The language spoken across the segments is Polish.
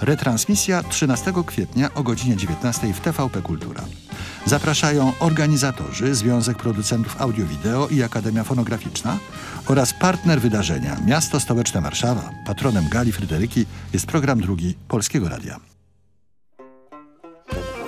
Retransmisja 13 kwietnia o godzinie 19 w TVP Kultura. Zapraszają organizatorzy, Związek Producentów Audio-Wideo i Akademia Fonograficzna oraz partner wydarzenia Miasto Stołeczne Warszawa. Patronem Gali Fryderyki jest program drugi Polskiego Radia.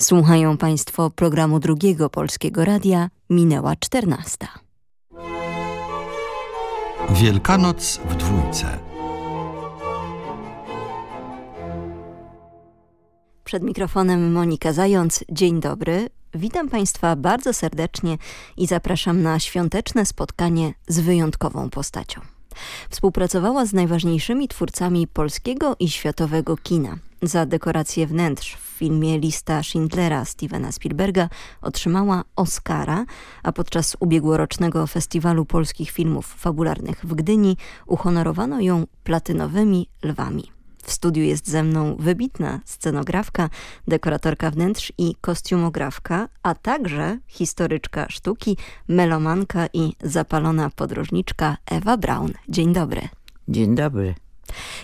Słuchają Państwo programu Drugiego Polskiego Radia. Minęła 14. Wielkanoc w dwójce. Przed mikrofonem Monika Zając. Dzień dobry. Witam Państwa bardzo serdecznie i zapraszam na świąteczne spotkanie z wyjątkową postacią. Współpracowała z najważniejszymi twórcami polskiego i światowego kina. Za dekorację wnętrz w filmie Lista Schindlera Stevena Spielberga otrzymała Oscara, a podczas ubiegłorocznego Festiwalu Polskich Filmów Fabularnych w Gdyni uhonorowano ją platynowymi lwami. W studiu jest ze mną wybitna scenografka, dekoratorka wnętrz i kostiumografka, a także historyczka sztuki, melomanka i zapalona podróżniczka Ewa Braun. Dzień dobry. Dzień dobry.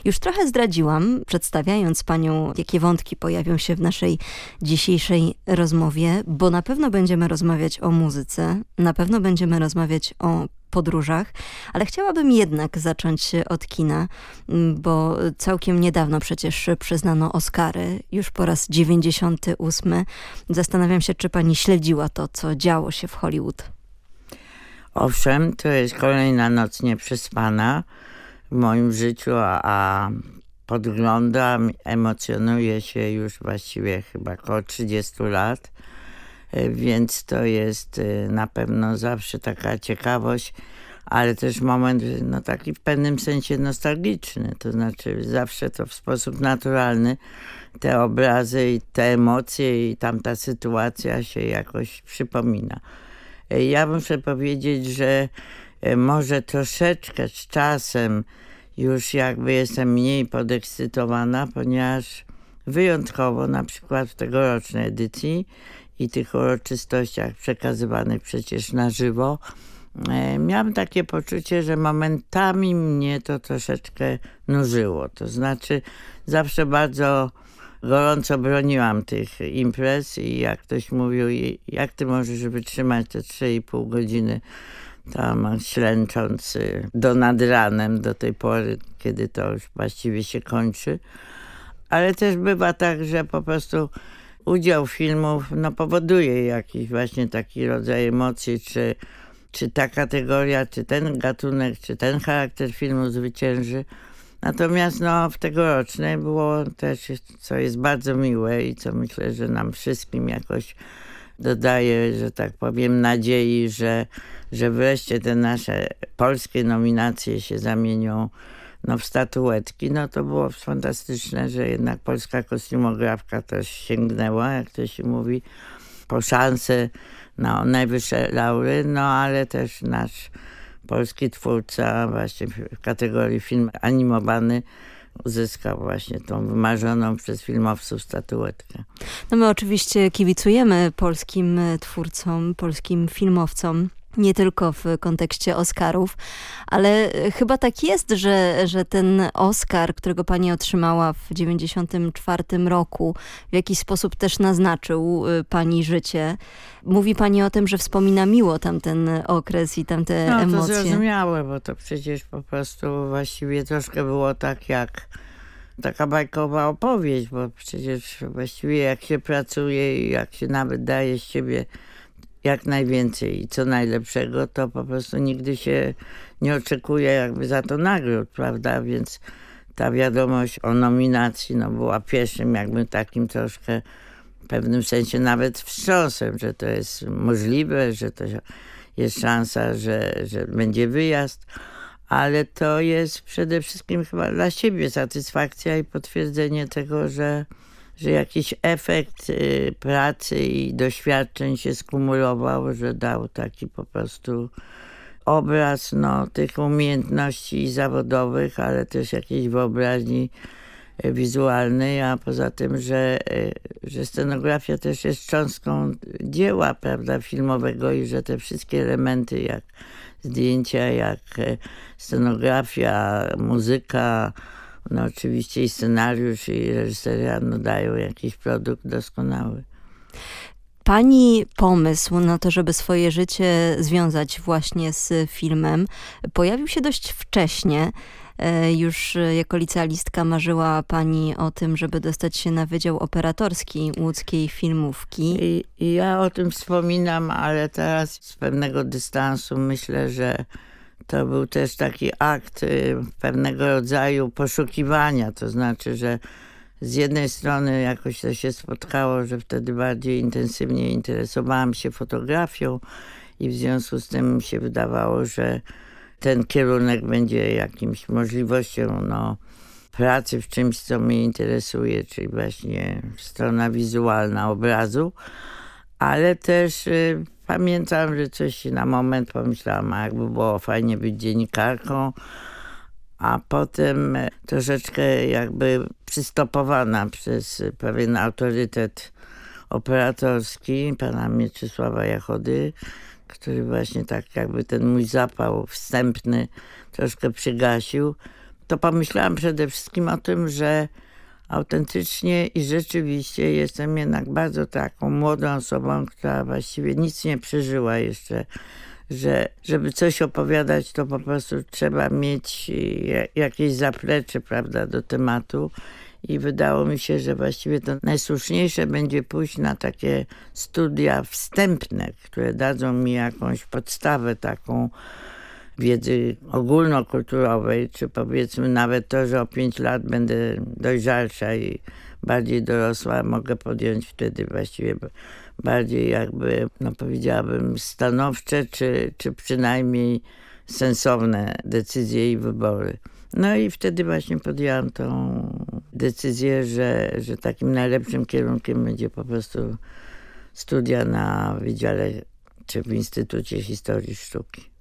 Już trochę zdradziłam, przedstawiając panią, jakie wątki pojawią się w naszej dzisiejszej rozmowie, bo na pewno będziemy rozmawiać o muzyce, na pewno będziemy rozmawiać o podróżach, ale chciałabym jednak zacząć od kina, bo całkiem niedawno przecież przyznano Oscary, już po raz 98. Zastanawiam się, czy pani śledziła to, co działo się w Hollywood. Owszem, to jest kolejna noc nieprzespana w moim życiu, a podglądam, emocjonuję się już właściwie chyba około 30 lat, więc to jest e, na pewno zawsze taka ciekawość, ale też moment no taki w pewnym sensie nostalgiczny, to znaczy zawsze to w sposób naturalny te obrazy i te emocje i tamta sytuacja się jakoś przypomina. E, ja muszę powiedzieć, że może troszeczkę z czasem już jakby jestem mniej podekscytowana, ponieważ wyjątkowo na przykład w tegorocznej edycji i tych uroczystościach przekazywanych przecież na żywo, e, miałam takie poczucie, że momentami mnie to troszeczkę nużyło. To znaczy zawsze bardzo gorąco broniłam tych imprez i jak ktoś mówił, jak ty możesz wytrzymać te 3,5 godziny tam ślęcząc do nad ranem, do tej pory, kiedy to już właściwie się kończy. Ale też bywa tak, że po prostu udział filmów no, powoduje jakiś właśnie taki rodzaj emocji, czy, czy ta kategoria, czy ten gatunek, czy ten charakter filmu zwycięży. Natomiast no, w tegorocznej było też, co jest bardzo miłe i co myślę, że nam wszystkim jakoś dodaje, że tak powiem, nadziei, że, że wreszcie te nasze polskie nominacje się zamienią no, w statuetki, no to było fantastyczne, że jednak polska kostiumografka też sięgnęła, jak to się mówi, po szansę na najwyższe laury, no ale też nasz polski twórca właśnie w kategorii film animowany uzyskał właśnie tą wymarzoną przez filmowców statuetkę. No my oczywiście kibicujemy polskim twórcom, polskim filmowcom nie tylko w kontekście Oscarów, ale chyba tak jest, że, że ten Oscar, którego pani otrzymała w 94 roku, w jakiś sposób też naznaczył y, pani życie. Mówi pani o tym, że wspomina miło tamten okres i tamte no, emocje. No to zrozumiałe, bo to przecież po prostu właściwie troszkę było tak jak taka bajkowa opowieść, bo przecież właściwie jak się pracuje i jak się nawet daje z siebie jak najwięcej i co najlepszego, to po prostu nigdy się nie oczekuje jakby za to nagród, prawda? Więc ta wiadomość o nominacji no, była pierwszym jakby takim troszkę w pewnym sensie nawet wstrząsem, że to jest możliwe, że to jest szansa, że, że będzie wyjazd. ale to jest przede wszystkim chyba dla siebie satysfakcja i potwierdzenie tego, że, że jakiś efekt y, pracy i doświadczeń się skumulował, że dał taki po prostu obraz no, tych umiejętności zawodowych, ale też jakiejś wyobraźni y, wizualnej, a poza tym, że, y, że scenografia też jest cząstką dzieła prawda, filmowego i że te wszystkie elementy jak zdjęcia, jak scenografia, muzyka, no oczywiście i scenariusz i reżyseria no dają jakiś produkt doskonały. Pani pomysł na to, żeby swoje życie związać właśnie z filmem, pojawił się dość wcześnie. E, już jako licealistka marzyła pani o tym, żeby dostać się na Wydział Operatorski łódzkiej filmówki. I, I, ja o tym wspominam, ale teraz z pewnego dystansu myślę, że to był też taki akt y, pewnego rodzaju poszukiwania. To znaczy, że z jednej strony jakoś to się spotkało, że wtedy bardziej intensywnie interesowałam się fotografią i w związku z tym się wydawało, że ten kierunek będzie jakimś możliwością no, pracy w czymś, co mnie interesuje, czyli właśnie strona wizualna obrazu, ale też y, pamiętam, że coś na moment pomyślałam, a jakby było fajnie być dziennikarką, a potem troszeczkę jakby przystopowana przez pewien autorytet operatorski pana Mieczysława Jachody, który właśnie tak jakby ten mój zapał wstępny troszkę przygasił, to pomyślałam przede wszystkim o tym, że autentycznie i rzeczywiście jestem jednak bardzo taką młodą osobą, która właściwie nic nie przeżyła jeszcze, że żeby coś opowiadać, to po prostu trzeba mieć jakieś zaplecze, prawda, do tematu. I wydało mi się, że właściwie to najsłuszniejsze będzie pójść na takie studia wstępne, które dadzą mi jakąś podstawę taką wiedzy ogólnokulturowej, czy powiedzmy nawet to, że o pięć lat będę dojrzalsza i bardziej dorosła, mogę podjąć wtedy właściwie bardziej jakby, no powiedziałabym, stanowcze, czy, czy przynajmniej sensowne decyzje i wybory. No i wtedy właśnie podjęłam tą decyzję, że, że takim najlepszym kierunkiem będzie po prostu studia na Wydziale czy w Instytucie Historii Sztuki.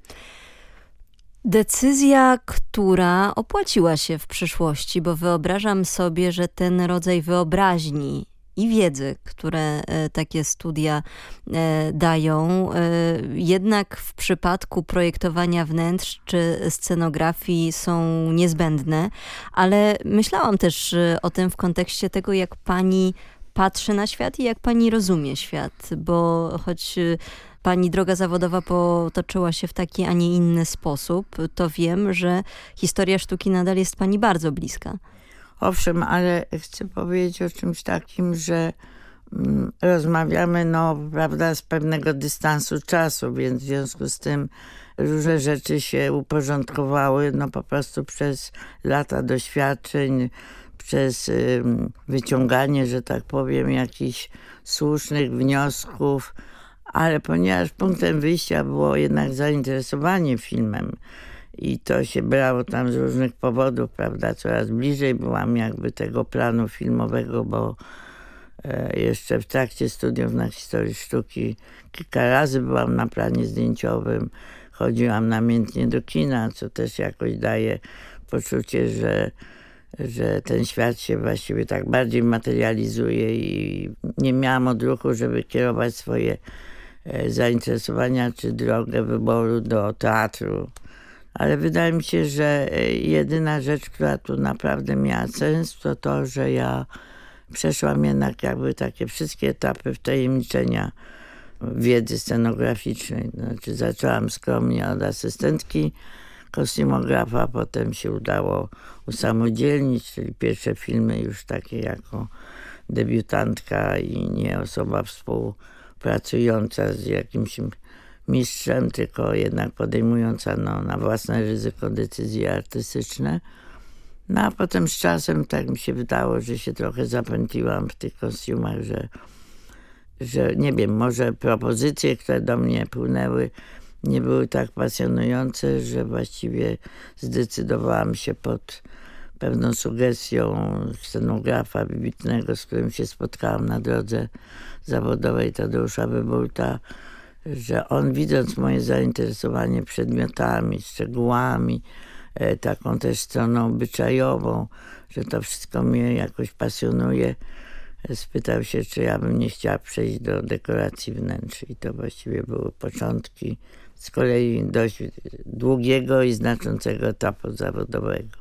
Decyzja, która opłaciła się w przyszłości, bo wyobrażam sobie, że ten rodzaj wyobraźni i wiedzy, które e, takie studia e, dają. E, jednak w przypadku projektowania wnętrz czy scenografii są niezbędne, ale myślałam też o tym w kontekście tego, jak pani patrzy na świat i jak pani rozumie świat, bo choć pani droga zawodowa potoczyła się w taki, a nie inny sposób, to wiem, że historia sztuki nadal jest pani bardzo bliska. Owszem, ale chcę powiedzieć o czymś takim, że mm, rozmawiamy, no, prawda, z pewnego dystansu czasu, więc w związku z tym różne rzeczy się uporządkowały, no, po prostu przez lata doświadczeń, przez y, wyciąganie, że tak powiem, jakichś słusznych wniosków, ale ponieważ punktem wyjścia było jednak zainteresowanie filmem, i to się brało tam z różnych powodów, prawda? Coraz bliżej byłam jakby tego planu filmowego, bo e, jeszcze w trakcie studiów na historii sztuki kilka razy byłam na planie zdjęciowym, chodziłam namiętnie do kina, co też jakoś daje poczucie, że, że ten świat się właściwie tak bardziej materializuje i nie miałam odruchu, żeby kierować swoje zainteresowania czy drogę wyboru do teatru ale wydaje mi się, że e, jedyna rzecz, która tu naprawdę miała sens, to to, że ja przeszłam jednak jakby takie wszystkie etapy wtajemniczenia wiedzy scenograficznej. Znaczy zaczęłam skromnie od asystentki kostiumografa, potem się udało usamodzielnić, czyli pierwsze filmy już takie jako debiutantka i nie osoba współpracująca z jakimś mistrzem, tylko jednak podejmująca no, na własne ryzyko decyzje artystyczne. No a potem z czasem tak mi się wydało, że się trochę zapętliłam w tych kostiumach, że, że nie wiem, może propozycje, które do mnie płynęły, nie były tak pasjonujące, że właściwie zdecydowałam się pod pewną sugestią scenografa wybitnego, z którym się spotkałam na drodze zawodowej Tadeusza Wybulta, że on widząc moje zainteresowanie przedmiotami, szczegółami, e, taką też stroną obyczajową, że to wszystko mnie jakoś pasjonuje, spytał się, czy ja bym nie chciała przejść do dekoracji wnętrz. I to właściwie były początki z kolei dość długiego i znaczącego etapu zawodowego.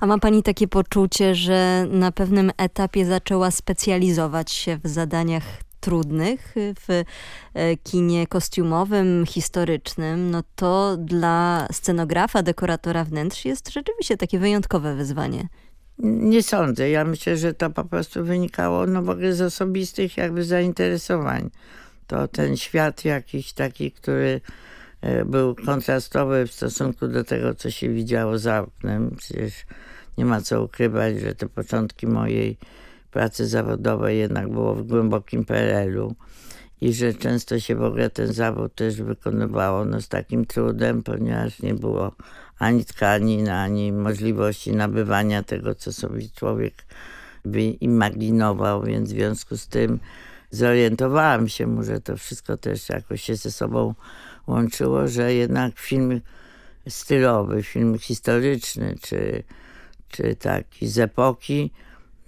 A ma Pani takie poczucie, że na pewnym etapie zaczęła specjalizować się w zadaniach trudnych w e, kinie kostiumowym, historycznym, no to dla scenografa, dekoratora wnętrz jest rzeczywiście takie wyjątkowe wyzwanie. Nie sądzę. Ja myślę, że to po prostu wynikało no, w ogóle z osobistych jakby zainteresowań. To ten świat jakiś taki, który był kontrastowy w stosunku do tego, co się widziało za oknem. Przecież nie ma co ukrywać, że te początki mojej pracy zawodowej jednak było w głębokim PRL-u i że często się w ogóle ten zawód też wykonywało no, z takim trudem, ponieważ nie było ani tkanin, ani możliwości nabywania tego, co sobie człowiek wyimaginował, więc w związku z tym zorientowałam się, że to wszystko też jakoś się ze sobą łączyło, że jednak film stylowy, film historyczny, czy, czy taki z epoki,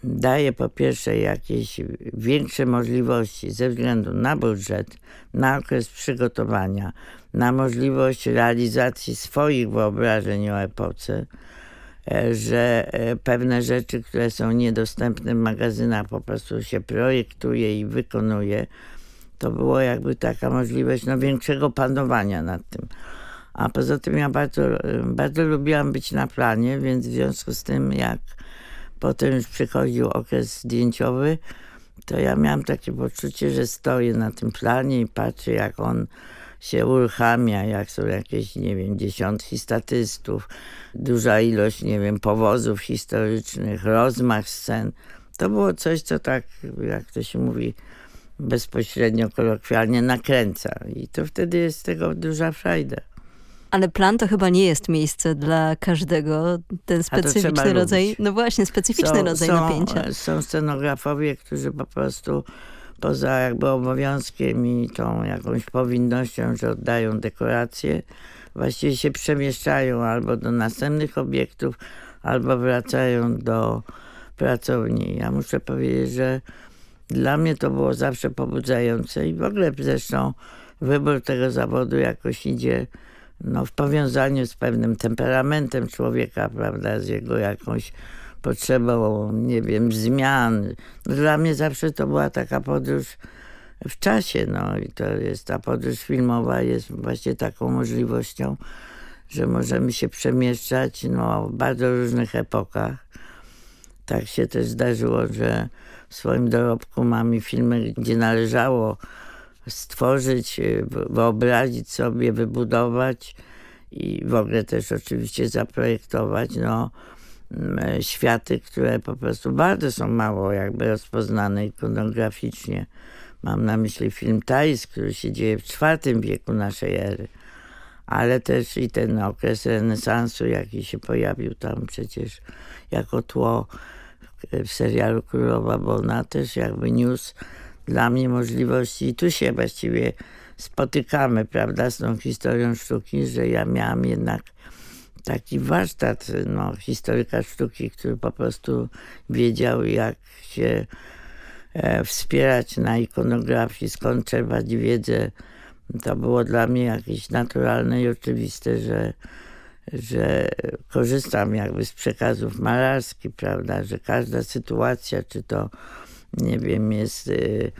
daje po pierwsze jakieś większe możliwości ze względu na budżet, na okres przygotowania, na możliwość realizacji swoich wyobrażeń o epoce, e, że e, pewne rzeczy, które są niedostępne w magazynach, po prostu się projektuje i wykonuje. To było jakby taka możliwość no, większego panowania nad tym. A poza tym ja bardzo, bardzo lubiłam być na planie, więc w związku z tym, jak potem już przychodził okres zdjęciowy, to ja miałam takie poczucie, że stoję na tym planie i patrzę, jak on się uruchamia, jak są jakieś, nie wiem, dziesiątki statystów, duża ilość, nie wiem, powozów historycznych, rozmach scen. To było coś, co tak, jak to się mówi bezpośrednio, kolokwialnie, nakręca. I to wtedy jest z tego duża frajda. Ale plan to chyba nie jest miejsce dla każdego. Ten specyficzny rodzaj, lubić. no właśnie, specyficzny są, rodzaj są, napięcia. Są scenografowie, którzy po prostu poza jakby obowiązkiem i tą jakąś powinnością, że oddają dekoracje, właściwie się przemieszczają albo do następnych obiektów, albo wracają do pracowni. Ja muszę powiedzieć, że dla mnie to było zawsze pobudzające i w ogóle zresztą wybór tego zawodu jakoś idzie no, w powiązaniu z pewnym temperamentem człowieka, prawda, z jego jakąś potrzebą, nie wiem, zmian. No, dla mnie zawsze to była taka podróż w czasie, no i to jest, ta podróż filmowa jest właśnie taką możliwością, że możemy się przemieszczać no, w bardzo różnych epokach. Tak się też zdarzyło, że w swoim dorobku mamy filmy, gdzie należało stworzyć, wyobrazić sobie, wybudować i w ogóle też oczywiście zaprojektować no, mm, światy, które po prostu bardzo są mało jakby rozpoznane ikonograficznie. Mam na myśli film Thais, który się dzieje w IV wieku naszej ery, ale też i ten okres renesansu, jaki się pojawił tam przecież jako tło w serialu Królowa Bona, też jakby niósł dla mnie możliwości i tu się właściwie spotykamy, prawda, z tą historią sztuki, że ja miałam jednak taki warsztat no, historyka sztuki, który po prostu wiedział, jak się e, wspierać na ikonografii, skąd czerpać wiedzę. To było dla mnie jakieś naturalne i oczywiste, że, że korzystam jakby z przekazów malarskich, prawda, że każda sytuacja, czy to nie wiem, jest y,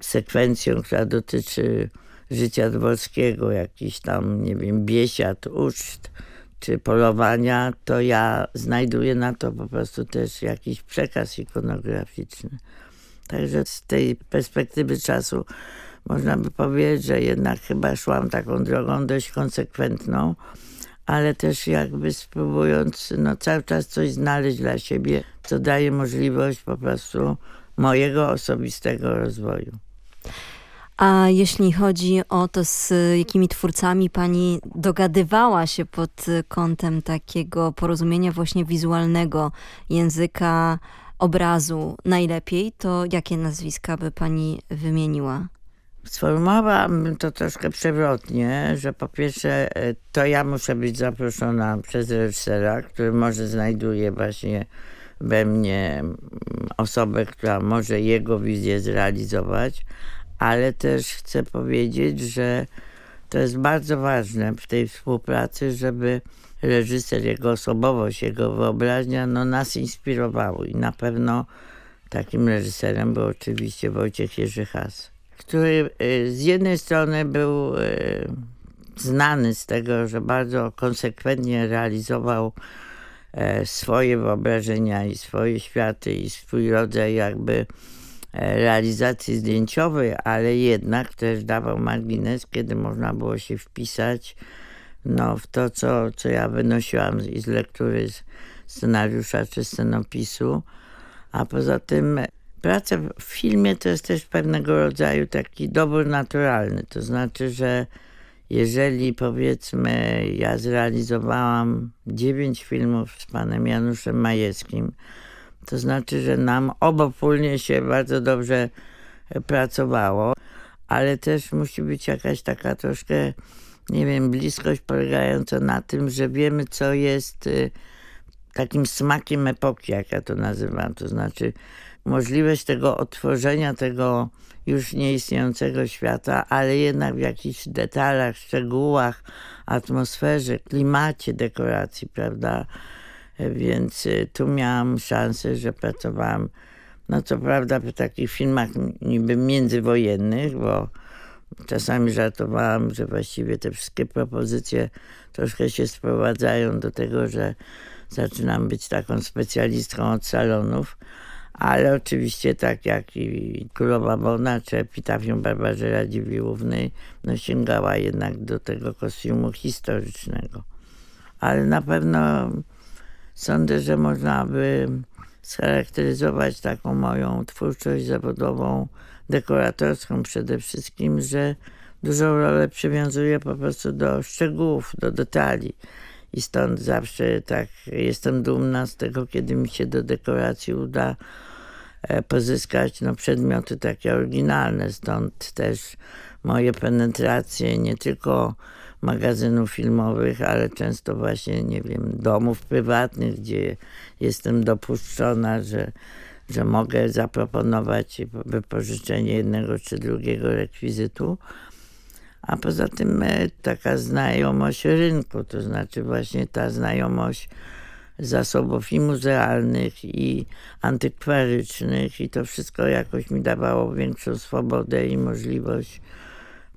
sekwencją, która dotyczy życia dworskiego, jakiś tam, nie wiem, biesiad, uczt czy polowania, to ja znajduję na to po prostu też jakiś przekaz ikonograficzny. Także z tej perspektywy czasu można by powiedzieć, że jednak chyba szłam taką drogą dość konsekwentną, ale też jakby spróbując no, cały czas coś znaleźć dla siebie, co daje możliwość po prostu mojego osobistego rozwoju. A jeśli chodzi o to, z jakimi twórcami pani dogadywała się pod kątem takiego porozumienia właśnie wizualnego języka obrazu najlepiej, to jakie nazwiska by pani wymieniła? Sformułowałabym to troszkę przewrotnie, że po pierwsze e, to ja muszę być zaproszona przez reżysera, który może znajduje właśnie we mnie mm, osobę, która może jego wizję zrealizować, ale też chcę powiedzieć, że to jest bardzo ważne w tej współpracy, żeby reżyser, jego osobowość, jego wyobraźnia no, nas inspirowały. I na pewno takim reżyserem był oczywiście Wojciech Jerzy Has, który y, z jednej strony był y, znany z tego, że bardzo konsekwentnie realizował e, swoje wyobrażenia i swoje światy i swój rodzaj jakby e, realizacji zdjęciowej, ale jednak też dawał margines, kiedy można było się wpisać no, w to, co, co ja wynosiłam z, z lektury scenariusza czy scenopisu. A poza tym praca w filmie to jest też pewnego rodzaju taki dobór naturalny. To znaczy, że jeżeli powiedzmy ja zrealizowałam dziewięć filmów z panem Januszem Majewskim, to znaczy, że nam obopólnie się bardzo dobrze pracowało, ale też musi być jakaś taka troszkę nie wiem, bliskość polegająca na tym, że wiemy, co jest y, takim smakiem epoki, jak ja to nazywam. To znaczy możliwość tego otworzenia tego już nieistniejącego świata, ale jednak w jakichś detalach, szczegółach, atmosferze, klimacie dekoracji, prawda? Więc y, tu miałam szansę, że pracowałam, no co prawda w takich filmach niby międzywojennych, bo Czasami żartowałam, że właściwie te wszystkie propozycje troszkę się sprowadzają do tego, że zaczynam być taką specjalistką od salonów, ale oczywiście tak jak i Królowa Bona czy Epitafium Barbarze Radziwiłłównej, no sięgała jednak do tego kostiumu historycznego. Ale na pewno sądzę, że można by scharakteryzować taką moją twórczość zawodową dekoratorską przede wszystkim, że dużą rolę przywiązuję po prostu do szczegółów, do detali. I stąd zawsze tak jestem dumna z tego, kiedy mi się do dekoracji uda pozyskać no, przedmioty takie oryginalne. Stąd też moje penetracje nie tylko magazynów filmowych, ale często właśnie, nie wiem, domów prywatnych, gdzie jestem dopuszczona, że że mogę zaproponować wypożyczenie jednego czy drugiego rekwizytu. A poza tym e, taka znajomość rynku, to znaczy właśnie ta znajomość zasobów i muzealnych, i antykwarycznych, i to wszystko jakoś mi dawało większą swobodę i możliwość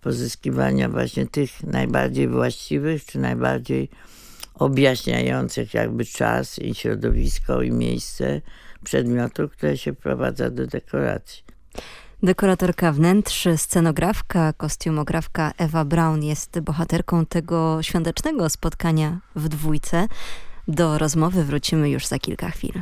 pozyskiwania właśnie tych najbardziej właściwych, czy najbardziej objaśniających jakby czas i środowisko i miejsce przedmiotu, które się wprowadza do dekoracji. Dekoratorka wnętrz, scenografka, kostiumografka Ewa Braun jest bohaterką tego świątecznego spotkania w dwójce. Do rozmowy wrócimy już za kilka chwil.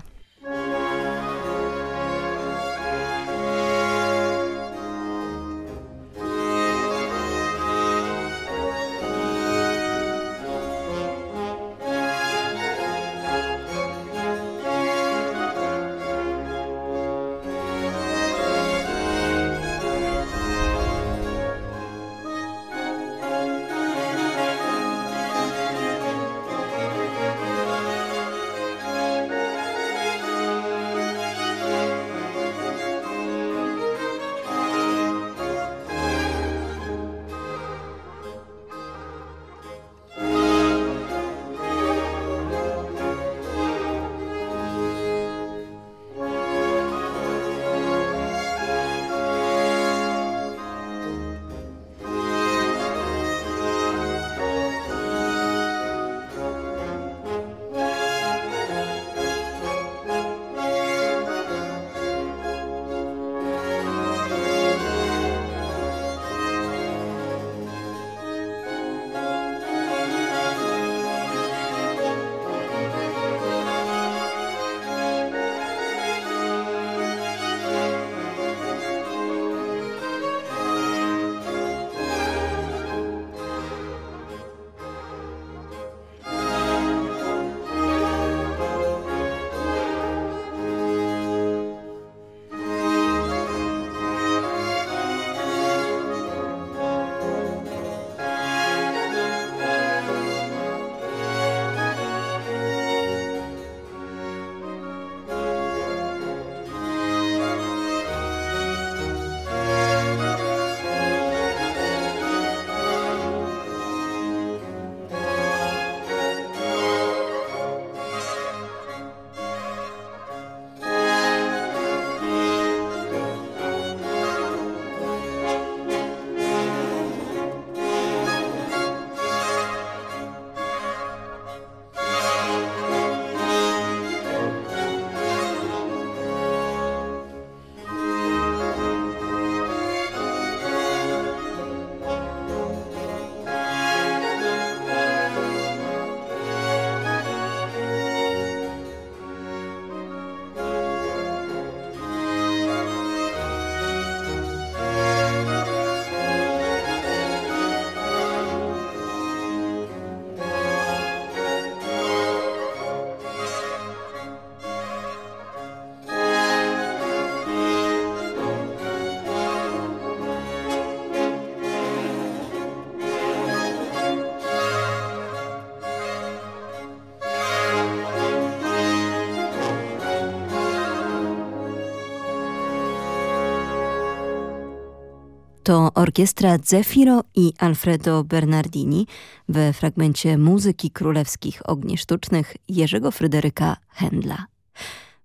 Orkiestra Zefiro i Alfredo Bernardini we fragmencie muzyki królewskich ogni sztucznych Jerzego Fryderyka Händla.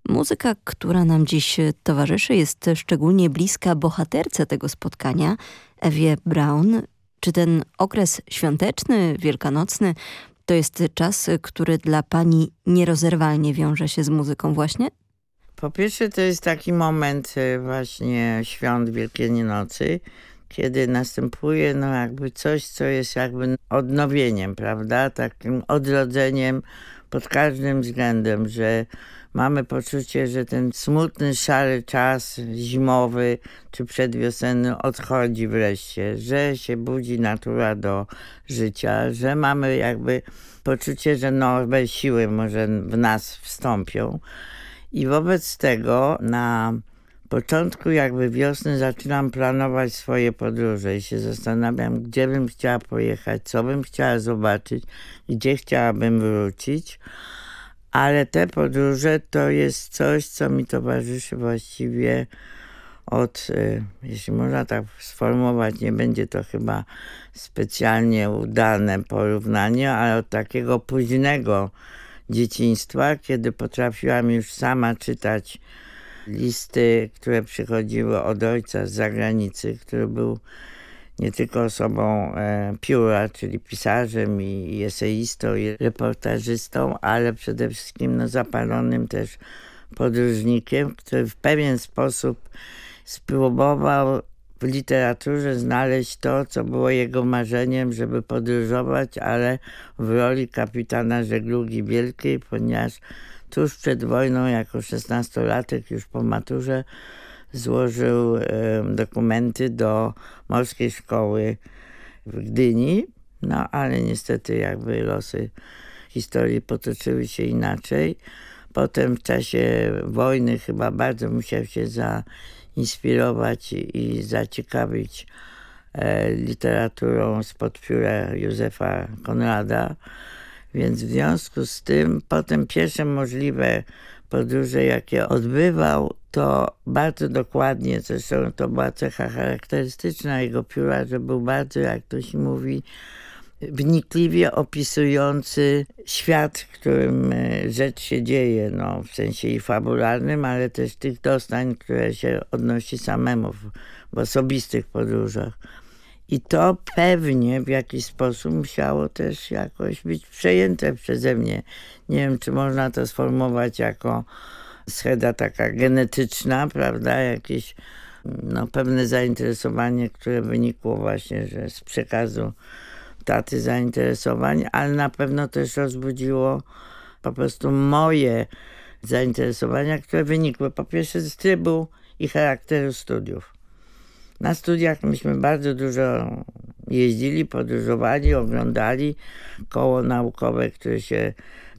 Muzyka, która nam dziś towarzyszy, jest szczególnie bliska bohaterce tego spotkania, Ewie Brown. Czy ten okres świąteczny, wielkanocny to jest czas, który dla pani nierozerwalnie wiąże się z muzyką właśnie? Po pierwsze to jest taki moment y, właśnie świąt Wielkiej Nocy, kiedy następuje no jakby coś, co jest jakby odnowieniem, prawda? Takim odrodzeniem pod każdym względem, że mamy poczucie, że ten smutny, szary czas zimowy czy przedwiosenny odchodzi wreszcie, że się budzi natura do życia, że mamy jakby poczucie, że nowe siły może w nas wstąpią. I wobec tego na początku jakby wiosny zaczynam planować swoje podróże i się zastanawiam, gdzie bym chciała pojechać, co bym chciała zobaczyć, gdzie chciałabym wrócić. Ale te podróże to jest coś, co mi towarzyszy właściwie od, y, jeśli można tak sformułować, nie będzie to chyba specjalnie udane porównanie, ale od takiego późnego dzieciństwa, kiedy potrafiłam już sama czytać listy, które przychodziły od ojca z zagranicy, który był nie tylko osobą e, pióra, czyli pisarzem i, i eseistą i reportażystą, ale przede wszystkim no, zapalonym też podróżnikiem, który w pewien sposób spróbował w literaturze znaleźć to, co było jego marzeniem, żeby podróżować, ale w roli kapitana żeglugi wielkiej, ponieważ tuż przed wojną, jako szesnastolatek, już po maturze, złożył dokumenty do Morskiej Szkoły w Gdyni, no ale niestety jakby losy historii potoczyły się inaczej. Potem w czasie wojny chyba bardzo musiał się zainspirować i zaciekawić e, literaturą spod pióra Józefa Konrada. Więc w związku z tym potem pierwsze możliwe podróże, jakie odbywał, to bardzo dokładnie, zresztą to była cecha charakterystyczna jego pióra, że był bardzo, jak to się mówi, wnikliwie opisujący świat, w którym e, rzecz się dzieje, no, w sensie i fabularnym, ale też tych dostań, które się odnosi samemu w, w osobistych podróżach. I to pewnie w jakiś sposób musiało też jakoś być przejęte przeze mnie. Nie wiem, czy można to sformułować jako scheda taka genetyczna, prawda, jakieś no, pewne zainteresowanie, które wynikło właśnie że z przekazu taty zainteresowań, ale na pewno też rozbudziło po prostu moje zainteresowania, które wynikły po pierwsze z trybu i charakteru studiów. Na studiach myśmy bardzo dużo jeździli, podróżowali, oglądali koło naukowe, które się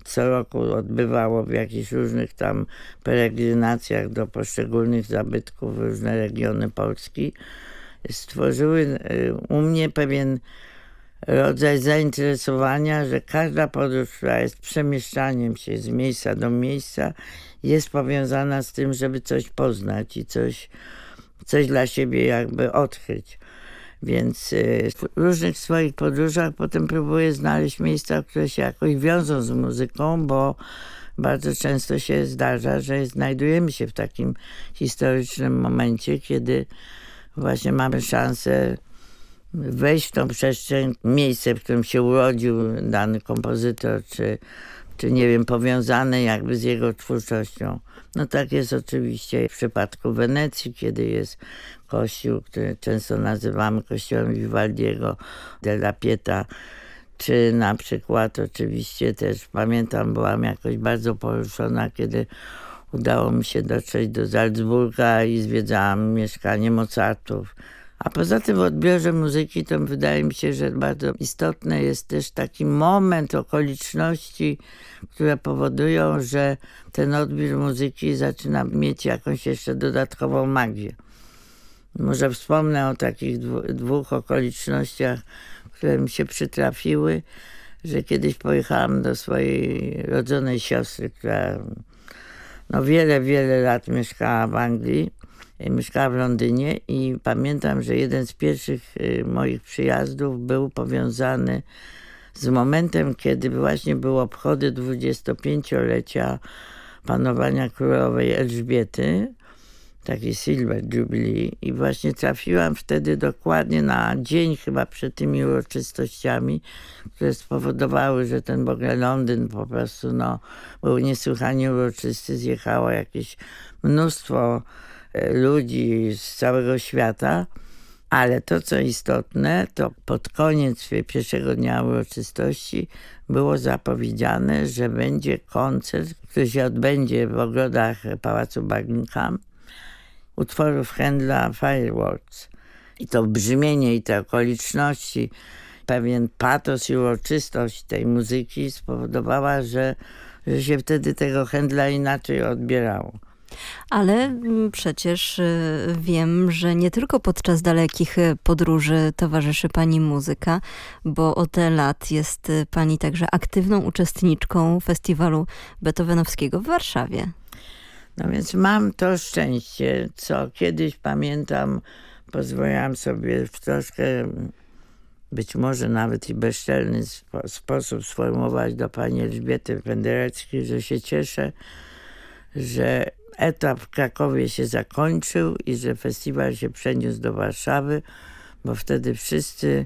co roku odbywało w jakichś różnych tam peregrinacjach do poszczególnych zabytków różne regiony Polski. Stworzyły y, u mnie pewien rodzaj zainteresowania, że każda podróż, która jest przemieszczaniem się z miejsca do miejsca, jest powiązana z tym, żeby coś poznać i coś coś dla siebie jakby odkryć. Więc y, w różnych swoich podróżach potem próbuję znaleźć miejsca, które się jakoś wiążą z muzyką, bo bardzo często się zdarza, że znajdujemy się w takim historycznym momencie, kiedy właśnie mamy szansę wejść w tą przestrzeń, miejsce, w którym się urodził dany kompozytor, czy, czy nie wiem, powiązane jakby z jego twórczością. No tak jest oczywiście w przypadku Wenecji, kiedy jest kościół, który często nazywamy kościołem Vivaldiego della Pieta, czy na przykład oczywiście też pamiętam, byłam jakoś bardzo poruszona, kiedy udało mi się dotrzeć do Salzburga i zwiedzałam mieszkanie Mozartów. A poza tym w odbiorze muzyki to wydaje mi się, że bardzo istotny jest też taki moment okoliczności, które powodują, że ten odbiór muzyki zaczyna mieć jakąś jeszcze dodatkową magię. Może wspomnę o takich dwóch okolicznościach, które mi się przytrafiły, że kiedyś pojechałam do swojej rodzonej siostry, która no wiele, wiele lat mieszkała w Anglii Mieszkała w Londynie i pamiętam, że jeden z pierwszych moich przyjazdów był powiązany z momentem, kiedy właśnie były obchody 25-lecia panowania królowej Elżbiety, taki Silver Jubilee. I właśnie trafiłam wtedy dokładnie na dzień chyba przed tymi uroczystościami, które spowodowały, że ten w ogóle Londyn po prostu no, był niesłychanie uroczysty, zjechało jakieś mnóstwo ludzi z całego świata. Ale to, co istotne, to pod koniec pierwszego dnia uroczystości było zapowiedziane, że będzie koncert, który się odbędzie w ogrodach Pałacu Buckingham utworów Händla Fireworks. I to brzmienie i te okoliczności, pewien patos i uroczystość tej muzyki spowodowała, że, że się wtedy tego Händla inaczej odbierało. Ale mm, przecież y, wiem, że nie tylko podczas dalekich y, podróży towarzyszy pani muzyka, bo od lat jest y, pani także aktywną uczestniczką festiwalu beethovenowskiego w Warszawie. No więc mam to szczęście, co kiedyś pamiętam, pozwoliłam sobie w troszkę być może nawet i bezczelny spo, sposób sformułować do pani Elżbiety Pendereckiej, że się cieszę, że etap w Krakowie się zakończył i że festiwal się przeniósł do Warszawy, bo wtedy wszyscy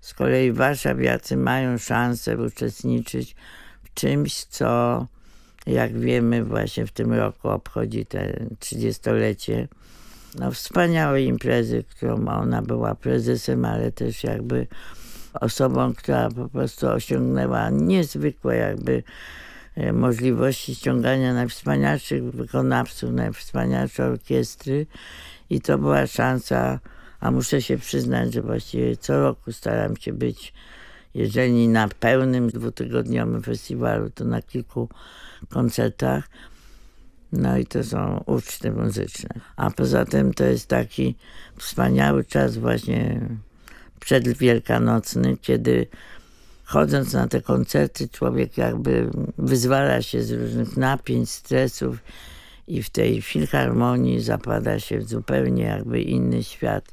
z kolei warszawiacy mają szansę uczestniczyć w czymś, co jak wiemy właśnie w tym roku obchodzi te 30-lecie. No wspaniałe imprezy, którą ona była prezesem, ale też jakby osobą, która po prostu osiągnęła niezwykłe jakby możliwości ściągania najwspanialszych wykonawców, najwspanialsze orkiestry i to była szansa, a muszę się przyznać, że właściwie co roku staram się być, jeżeli na pełnym dwutygodniowym festiwalu, to na kilku koncertach. No i to są uczty muzyczne. A poza tym to jest taki wspaniały czas właśnie przedwielkanocny, kiedy chodząc na te koncerty, człowiek jakby wyzwala się z różnych napięć, stresów i w tej filharmonii zapada się w zupełnie jakby inny świat.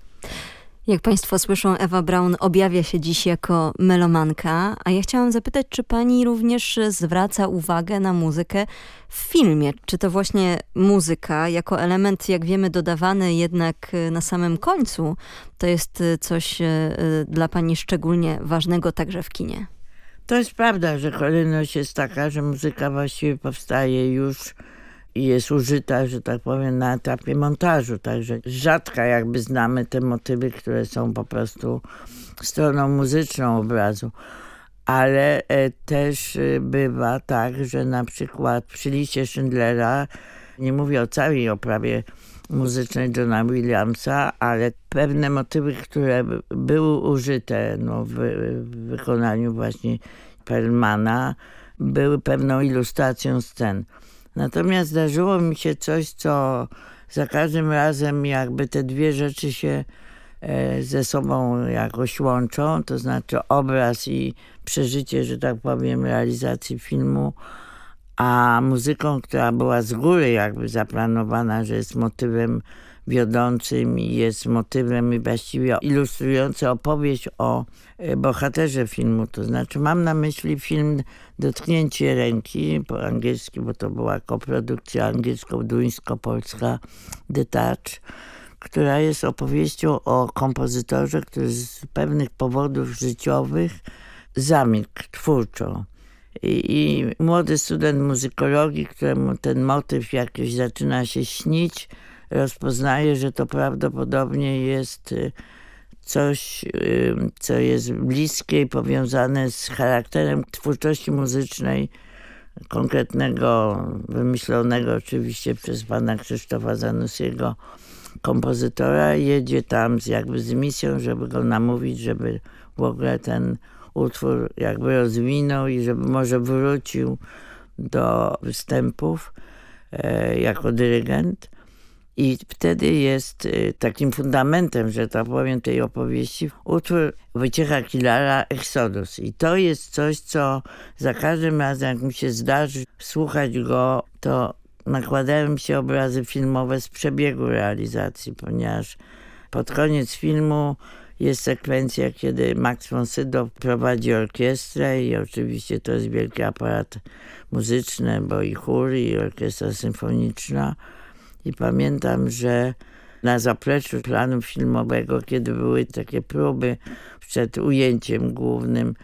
Jak Państwo słyszą, Ewa Braun objawia się dziś jako melomanka, a ja chciałam zapytać, czy Pani również zwraca uwagę na muzykę w filmie? Czy to właśnie muzyka, jako element, jak wiemy, dodawany jednak na samym końcu, to jest coś e, dla Pani szczególnie ważnego także w kinie? To jest prawda, że kolejność jest taka, że muzyka właściwie powstaje już i jest użyta, że tak powiem, na etapie montażu. Także rzadka jakby znamy te motywy, które są po prostu stroną muzyczną obrazu. Ale e, też e, bywa tak, że na przykład przy liście Schindlera, nie mówię o całej oprawie muzycznej Johna Williamsa, ale pewne motywy, które były użyte no, w, w wykonaniu właśnie Perlmana, były pewną ilustracją scen. Natomiast zdarzyło mi się coś, co za każdym razem jakby te dwie rzeczy się e, ze sobą jakoś łączą, to znaczy obraz i przeżycie, że tak powiem, realizacji filmu, a muzyką, która była z góry jakby zaplanowana, że jest motywem wiodącym i jest motywem i właściwie ilustrujący opowieść o e, bohaterze filmu. To znaczy mam na myśli film Dotknięcie ręki po angielsku, bo to była koprodukcja angielsko-duńsko-polska The Touch, która jest opowieścią o kompozytorze, który z pewnych powodów życiowych zamilkł twórczo. I, I, młody student muzykologii, któremu ten motyw jakiś zaczyna się śnić, rozpoznaje, że to prawdopodobnie jest y, coś, y, co jest bliskie i powiązane z charakterem twórczości muzycznej konkretnego, wymyślonego oczywiście przez pana Krzysztofa Zanussiego kompozytora. Jedzie tam z, jakby z misją, żeby go namówić, żeby w ogóle ten utwór jakby rozwinął i żeby może wrócił do występów e, jako dyrygent. I wtedy jest y, takim fundamentem, że tak powiem, tej opowieści utwór Wyciecha Kilara Exodus. I to jest coś, co za każdym razem, jak mi się zdarzy słuchać go, to nakładają się obrazy filmowe z przebiegu realizacji, ponieważ pod koniec filmu jest sekwencja, kiedy Max von Sydow prowadzi orkiestrę i oczywiście to jest wielki aparat muzyczny, bo i chór, i orkiestra symfoniczna. I pamiętam, że na zapleczu planu filmowego, kiedy były takie próby przed ujęciem głównym,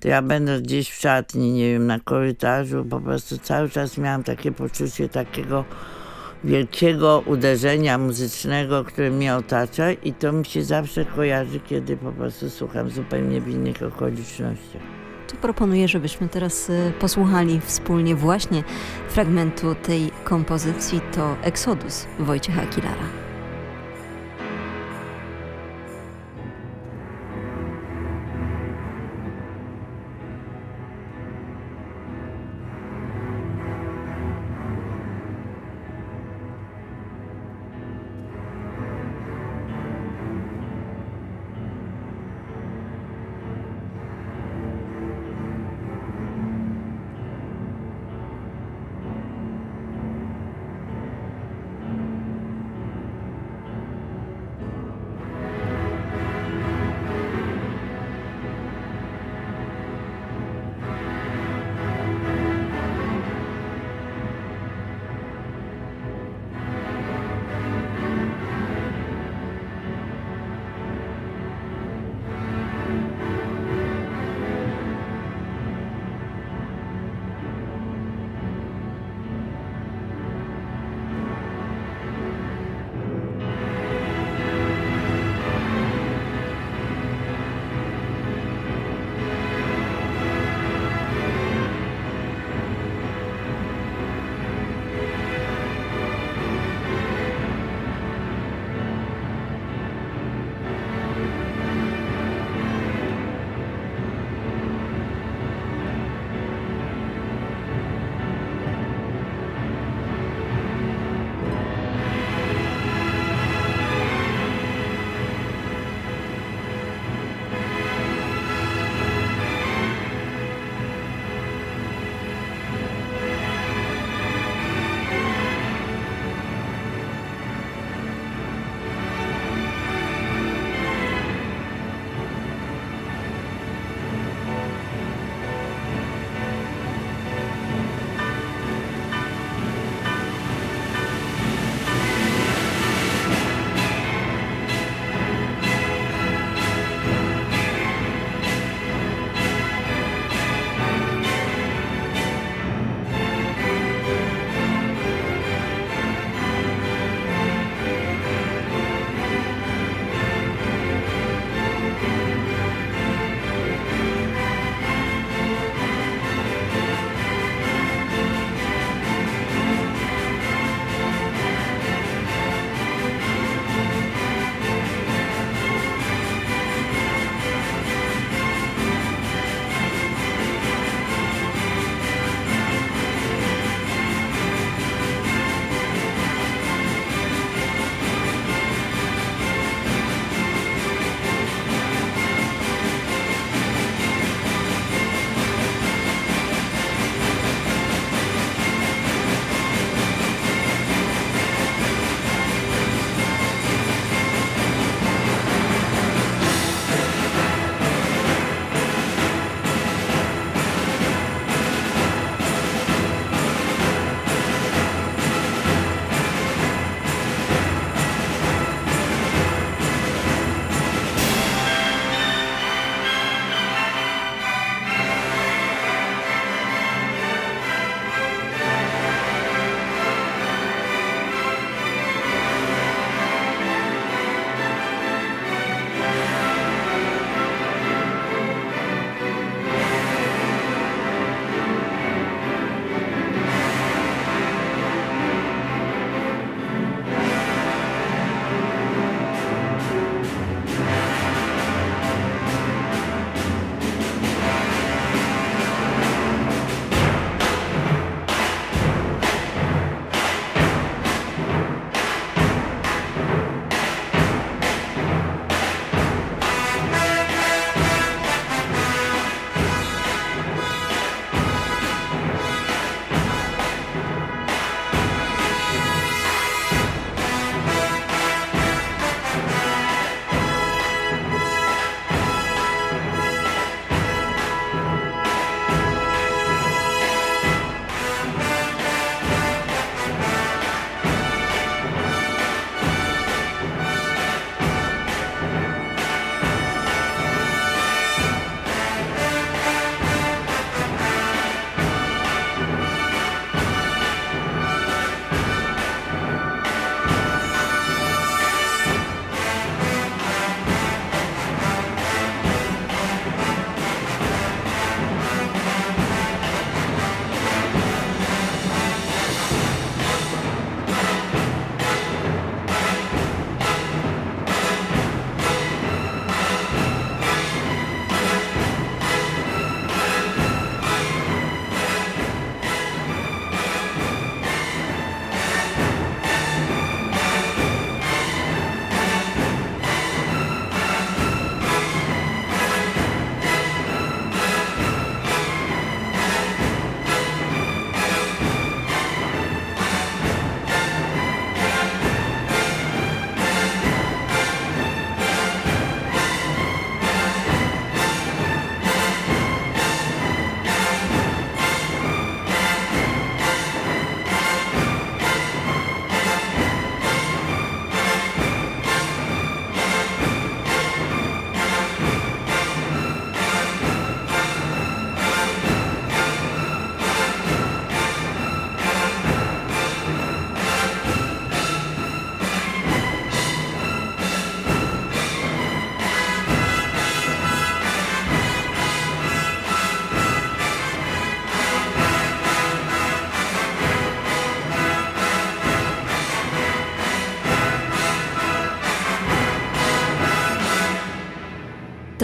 to ja będąc gdzieś w szatni, nie wiem, na korytarzu, po prostu cały czas miałam takie poczucie takiego wielkiego uderzenia muzycznego, które mnie otacza i to mi się zawsze kojarzy, kiedy po prostu słucham zupełnie w innych okolicznościach. To proponuję, żebyśmy teraz y, posłuchali wspólnie właśnie fragmentu tej kompozycji. To Exodus Wojciecha Kilara.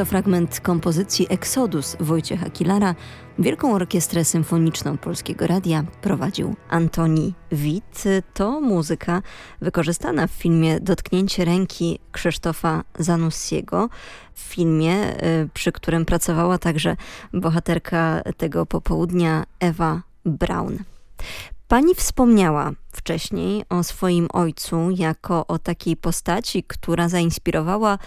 To fragment kompozycji Exodus Wojciecha Kilara. Wielką Orkiestrę Symfoniczną Polskiego Radia prowadził Antoni Wit. To muzyka wykorzystana w filmie Dotknięcie ręki Krzysztofa Zanussiego. W filmie, y, przy którym pracowała także bohaterka tego popołudnia Ewa Braun. Pani wspomniała wcześniej o swoim ojcu jako o takiej postaci, która zainspirowała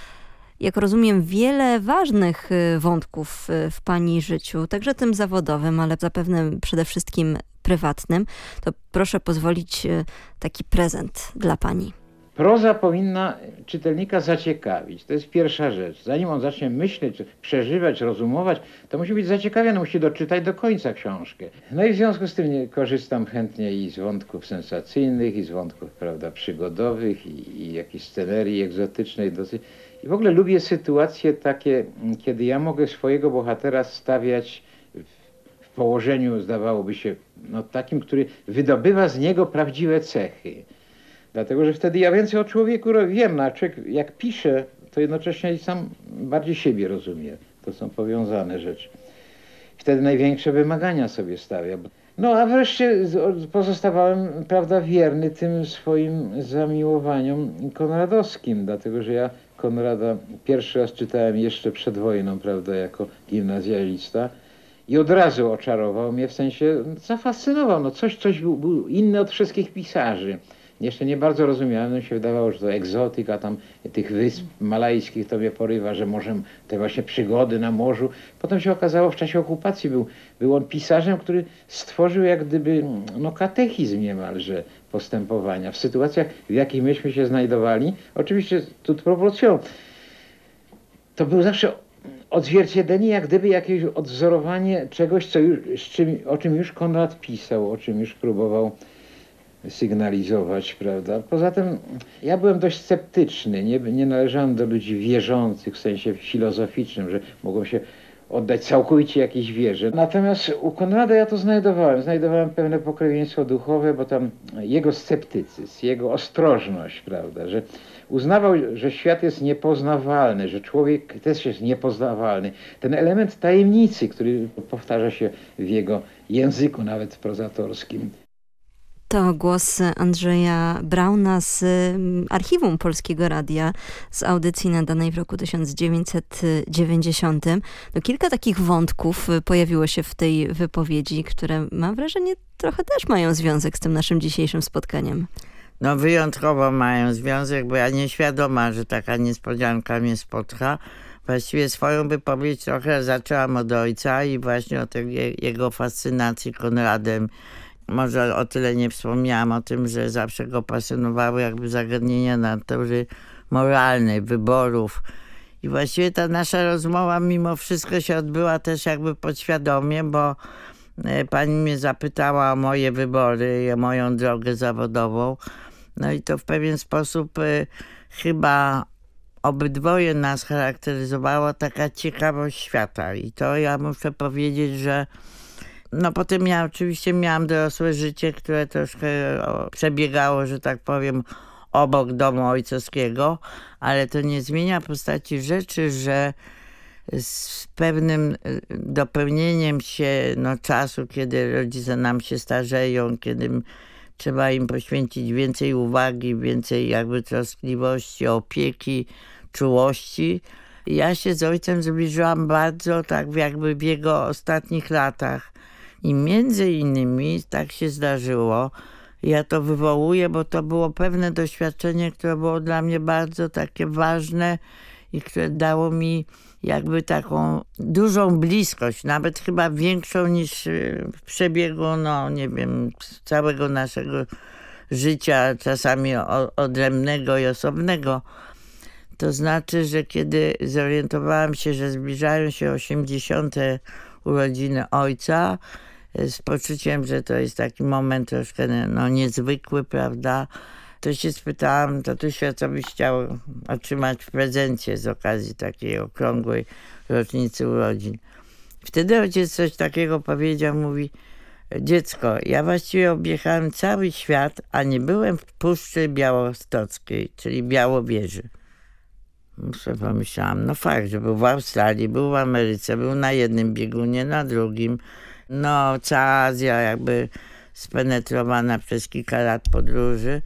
jak rozumiem, wiele ważnych y, wątków y, w Pani życiu, także tym zawodowym, ale zapewne przede wszystkim prywatnym, to proszę pozwolić y, taki prezent dla Pani. Proza powinna czytelnika zaciekawić. To jest pierwsza rzecz. Zanim on zacznie myśleć, przeżywać, rozumować, to musi być zaciekawiony, musi doczytać do końca książkę. No i w związku z tym korzystam chętnie i z wątków sensacyjnych, i z wątków prawda, przygodowych, i, i jakiejś scenerii egzotycznej dosyć. I w ogóle lubię sytuacje takie, kiedy ja mogę swojego bohatera stawiać w położeniu, zdawałoby się, no, takim, który wydobywa z niego prawdziwe cechy. Dlatego, że wtedy ja więcej o człowieku wiem, no, a człowiek jak pisze, to jednocześnie sam bardziej siebie rozumie. To są powiązane rzeczy. Wtedy największe wymagania sobie stawia. No a wreszcie pozostawałem, prawda, wierny tym swoim zamiłowaniom konradowskim, dlatego że ja Konrada pierwszy raz czytałem jeszcze przed wojną, prawda, jako gimnazjalista i od razu oczarował mnie, w sensie zafascynował, no coś, coś był, był inny od wszystkich pisarzy. Jeszcze nie bardzo rozumiałem, no mi się wydawało, że to egzotyka tam tych wysp malajskich to mnie porywa, że może te właśnie przygody na morzu. Potem się okazało, w czasie okupacji był, był on pisarzem, który stworzył jak gdyby no, katechizm niemalże postępowania w sytuacjach, w jakich myśmy się znajdowali. Oczywiście tu proporcją. To był zawsze odzwierciedlenie, jak gdyby jakieś odwzorowanie czegoś, co już, czym, o czym już Konrad pisał, o czym już próbował sygnalizować, prawda. Poza tym ja byłem dość sceptyczny, nie, nie należałem do ludzi wierzących w sensie filozoficznym, że mogą się oddać całkowicie jakiejś wierze. Natomiast u Konrada ja to znajdowałem. Znajdowałem pewne pokrewieństwo duchowe, bo tam jego sceptycyzm, jego ostrożność, prawda, że uznawał, że świat jest niepoznawalny, że człowiek też jest niepoznawalny. Ten element tajemnicy, który powtarza się w jego języku, nawet prozatorskim. To głos Andrzeja Brauna z mm, archiwum Polskiego Radia, z audycji nadanej w roku 1990. No, kilka takich wątków y, pojawiło się w tej wypowiedzi, które mam wrażenie trochę też mają związek z tym naszym dzisiejszym spotkaniem. No wyjątkowo mają związek, bo ja nieświadoma, że taka niespodzianka mnie spotka. Właściwie swoją wypowiedź trochę zaczęłam od ojca i właśnie od tej jego fascynacji Konradem może o tyle nie wspomniałam o tym, że zawsze go pasjonowały jakby zagadnienia natury moralnej, wyborów. I właściwie ta nasza rozmowa mimo wszystko się odbyła też jakby podświadomie, bo e, pani mnie zapytała o moje wybory o moją drogę zawodową. No i to w pewien sposób y, chyba obydwoje nas charakteryzowała taka ciekawość świata. I to ja muszę powiedzieć, że no potem ja oczywiście miałam dorosłe życie, które troszkę przebiegało, że tak powiem, obok domu ojcowskiego, ale to nie zmienia postaci rzeczy, że z pewnym y, dopełnieniem się no, czasu, kiedy rodzice nam się starzeją, kiedy trzeba im poświęcić więcej uwagi, więcej jakby troskliwości, opieki, czułości. Ja się z ojcem zbliżyłam bardzo tak jakby w jego ostatnich latach i między innymi tak się zdarzyło, ja to wywołuję, bo to było pewne doświadczenie, które było dla mnie bardzo takie ważne i które dało mi jakby taką dużą bliskość, nawet chyba większą niż y, w przebiegu, no nie wiem, całego naszego życia, czasami odrębnego i osobnego. To znaczy, że kiedy zorientowałam się, że zbliżają się 80. urodziny ojca, z poczuciem, że to jest taki moment troszkę no, niezwykły, prawda? To się spytałam, tatusia, co byś chciał otrzymać w prezencie z okazji takiej okrągłej rocznicy urodzin. Wtedy ojciec coś takiego powiedział, mówi, dziecko, ja właściwie objechałem cały świat, a nie byłem w Puszczy Białostockiej, czyli Białowieży. sobie pomyślałam, no fakt, że był w Australii, był w Ameryce, był na jednym biegunie, na drugim. No, cała Azja jakby spenetrowana przez kilka lat podróży.